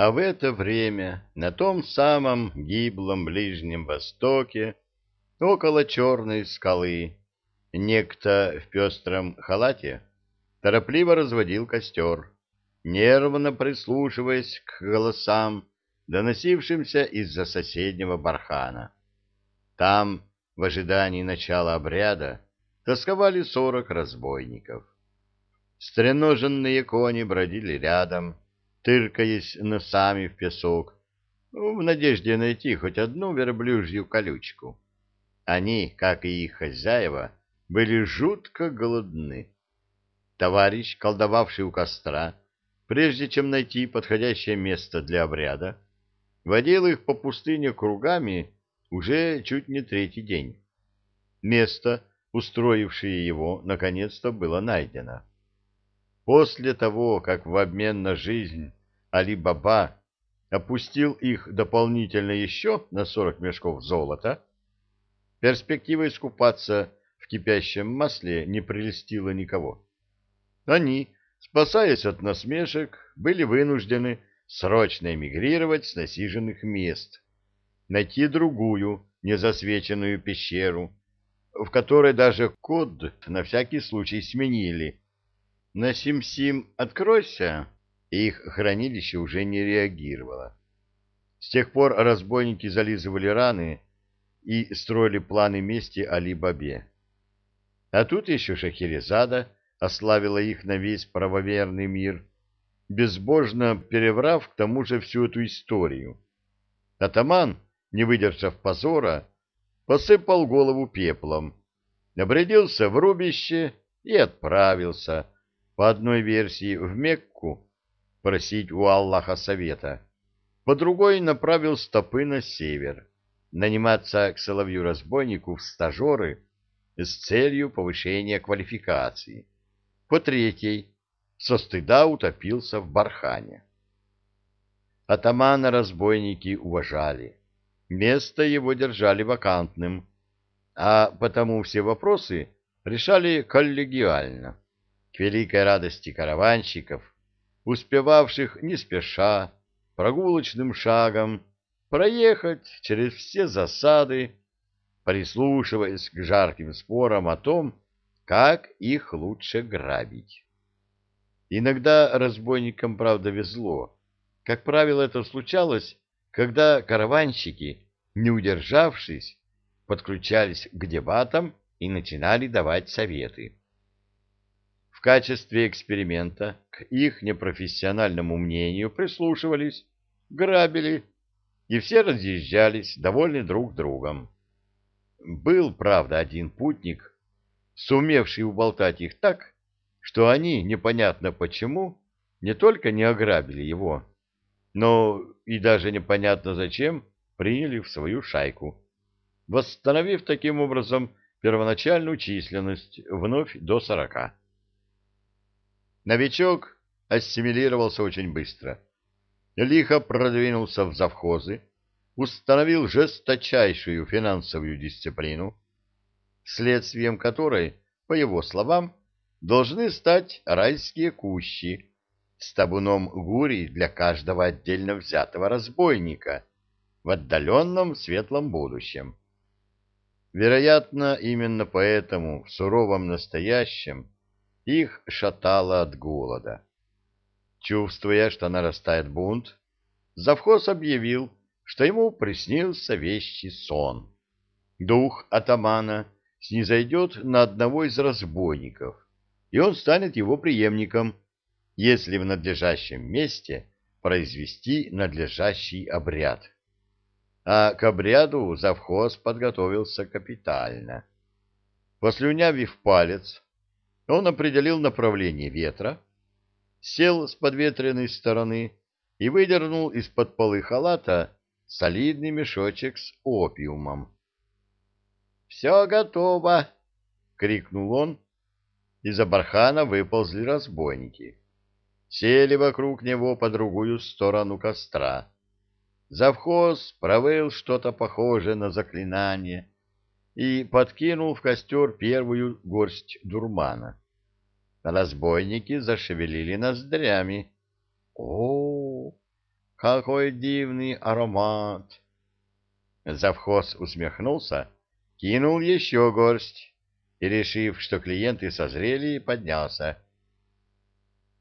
А в это время на том самом гиблом Ближнем Востоке, около черной скалы, некто в пестром халате торопливо разводил костер, нервно прислушиваясь к голосам, доносившимся из-за соседнего бархана. Там, в ожидании начала обряда, тосковали сорок разбойников. Стреноженные кони бродили рядом, тыркаясь носами в песок, в надежде найти хоть одну верблюжью колючку. Они, как и их хозяева, были жутко голодны. Товарищ, колдовавший у костра, прежде чем найти подходящее место для обряда, водил их по пустыне кругами уже чуть не третий день. Место, устроившее его, наконец-то было найдено. После того, как в обмен на жизнь Али-Баба опустил их дополнительно еще на сорок мешков золота, перспектива искупаться в кипящем масле не прелестила никого. Они, спасаясь от насмешек, были вынуждены срочно эмигрировать с насиженных мест, найти другую незасвеченную пещеру, в которой даже код на всякий случай сменили. На Сим-Сим «Откройся!» Их хранилище уже не реагировало. С тех пор разбойники зализывали раны и строили планы мести Али-Бабе. А тут еще Шахерезада ославила их на весь правоверный мир, безбожно переврав к тому же всю эту историю. Атаман, не выдержав позора, посыпал голову пеплом, обрядился в рубище и отправился, по одной версии, в Мекку просить у Аллаха совета, по другой направил стопы на север, наниматься к соловью-разбойнику в стажеры с целью повышения квалификации, по третьей со стыда утопился в бархане. Атамана разбойники уважали, место его держали вакантным, а потому все вопросы решали коллегиально. К великой радости караванщиков, успевавших не спеша, прогулочным шагом, проехать через все засады, прислушиваясь к жарким спорам о том, как их лучше грабить. Иногда разбойникам, правда, везло. Как правило, это случалось, когда караванщики, не удержавшись, подключались к дебатам и начинали давать советы. В качестве эксперимента к их непрофессиональному мнению прислушивались, грабили, и все разъезжались, довольны друг другом. Был, правда, один путник, сумевший уболтать их так, что они, непонятно почему, не только не ограбили его, но и даже непонятно зачем приняли в свою шайку, восстановив таким образом первоначальную численность вновь до сорока. Новичок ассимилировался очень быстро. Лихо продвинулся в завхозы, установил жесточайшую финансовую дисциплину, следствием которой, по его словам, должны стать райские кущи с табуном гурий для каждого отдельно взятого разбойника в отдаленном светлом будущем. Вероятно, именно поэтому в суровом настоящем их шатало от голода. Чувствуя, что нарастает бунт, завхоз объявил, что ему приснился вещий сон. Дух атамана снизойдет на одного из разбойников, и он станет его преемником, если в надлежащем месте произвести надлежащий обряд. А к обряду завхоз подготовился капитально. Послюнявив палец, он определил направление ветра, сел с подветренной стороны и выдернул из-под полы халата солидный мешочек с опиумом. — Все готово! — крикнул он, из-за бархана выползли разбойники. Сели вокруг него по другую сторону костра. Завхоз провел что-то похожее на заклинание и подкинул в костер первую горсть дурмана. Разбойники зашевелили ноздрями. О, какой дивный аромат! Завхоз усмехнулся, кинул еще горсть и, решив, что клиенты созрели, поднялся.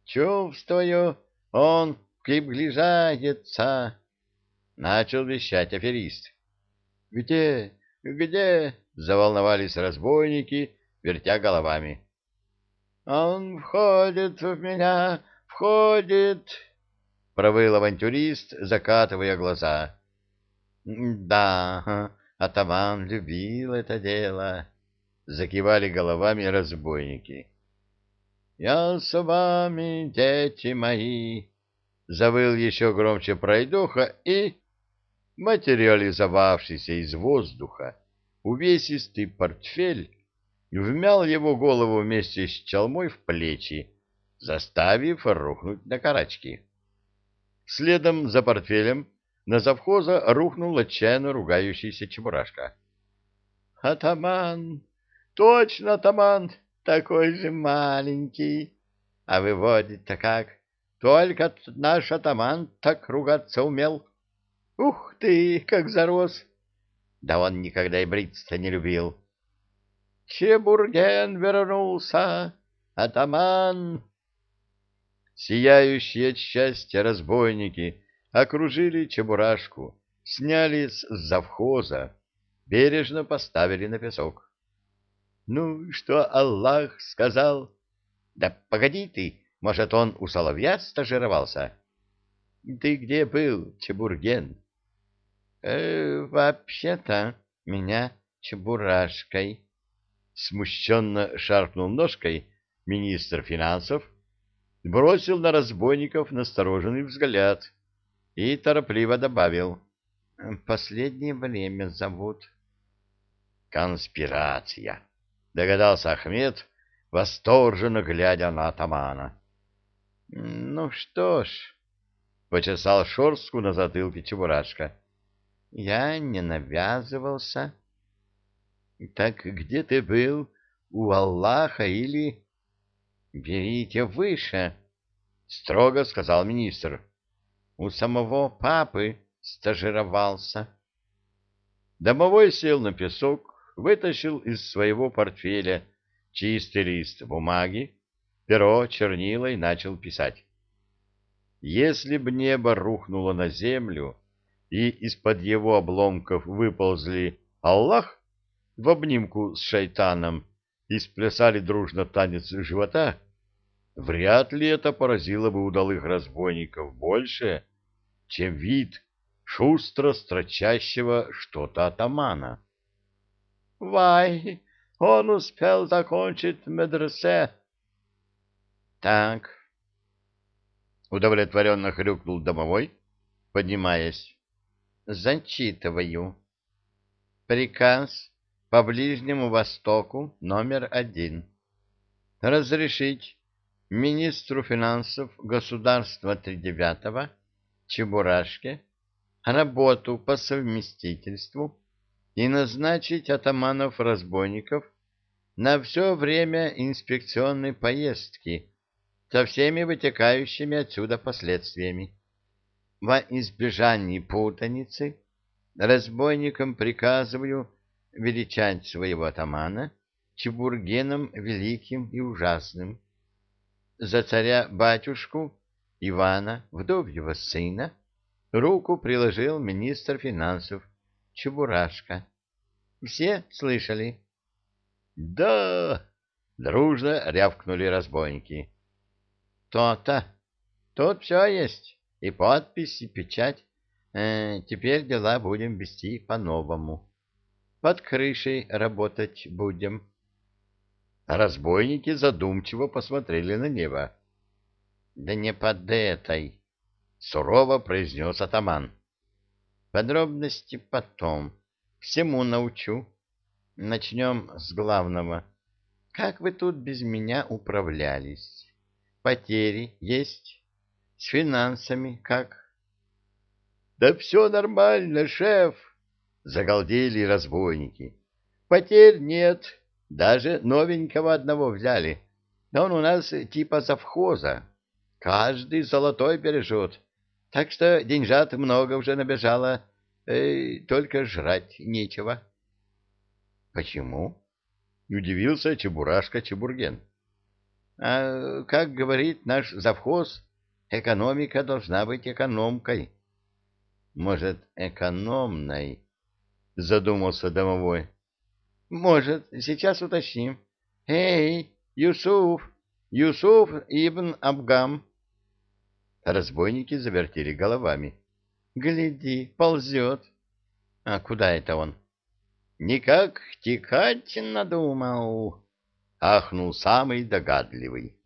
«Чувствую, он приближается!» — начал вещать аферист. «Где? Где?» — заволновались разбойники, вертя головами. «Он входит в меня, входит!» — провыл авантюрист, закатывая глаза. «Да, атаман любил это дело», — закивали головами разбойники. «Я с вами, дети мои!» — завыл еще громче пройдоха и, материализовавшийся из воздуха, увесистый портфель вмял его голову вместе с челмой в плечи, заставив рухнуть на карачки. Следом за портфелем на завхоза рухнул отчаянно ругающийся чебурашка. — Атаман! Точно атаман! Такой же маленький! А выводит-то как? Только наш атаман так ругаться умел. Ух ты, как зарос! Да он никогда и бриться не любил. Чебурген вернулся, атаман! Сияющие от счастья разбойники окружили чебурашку, сняли с завхоза, бережно поставили на песок. — Ну, что Аллах сказал? — Да погоди ты, может, он у соловья стажировался? — Ты где был, Чебурген? «Э, — Вообще-то меня Чебурашкой. Смущенно шаркнул ножкой министр финансов, бросил на разбойников настороженный взгляд — и торопливо добавил. «Последнее время зовут». «Конспирация», — догадался Ахмед, восторженно глядя на атамана. «Ну что ж», — почесал шорстку на затылке Чебурашка, — «я не навязывался». «Так где ты был? У Аллаха или...» «Берите выше», — строго сказал министр у самого папы стажировался. Домовой сел на песок, вытащил из своего портфеля чистый лист бумаги, перо, чернила и начал писать. Если б небо рухнуло на землю, и из-под его обломков выползли Аллах в обнимку с шайтаном и сплясали дружно танец живота, вряд ли это поразило бы удалых разбойников больше, чем вид шустро строчащего что-то атамана. — Вай, он успел закончить медресе. — Так, — удовлетворенно хрюкнул домовой, поднимаясь. — Зачитываю. Приказ по Ближнему Востоку номер один. Разрешить министру финансов государства Тридевятого Чебурашке работу по совместительству и назначить атаманов-разбойников на все время инспекционной поездки со всеми вытекающими отсюда последствиями. Во избежании путаницы разбойникам приказываю величать своего атамана Чебургеном Великим и Ужасным. За царя-батюшку Ивана, вдовьего сына, руку приложил министр финансов Чебурашка. Все слышали? — Да! — дружно рявкнули разбойники. То — То-то. Тут все есть. И подпись, и печать. Э, теперь дела будем вести по-новому. Под крышей работать будем. Разбойники задумчиво посмотрели на небо. Да не под этой, — сурово произнес атаман. Подробности потом. Всему научу. Начнем с главного. Как вы тут без меня управлялись? Потери есть? С финансами как? Да все нормально, шеф, — загалдели разбойники. Потерь нет, даже новенького одного взяли. Но он у нас типа завхоза. Каждый золотой бережет. Так что деньжат много уже набежало, э, только жрать нечего. — Почему? — удивился Чебурашка Чебурген. — А как говорит наш завхоз, экономика должна быть экономкой. — Может, экономной? — задумался домовой. — Может, сейчас уточним. — Эй, Юсуф, Юсуф ибн Абгам! Разбойники завертели головами. — Гляди, ползет. — А куда это он? — Никак текать надумал, — ахнул самый догадливый.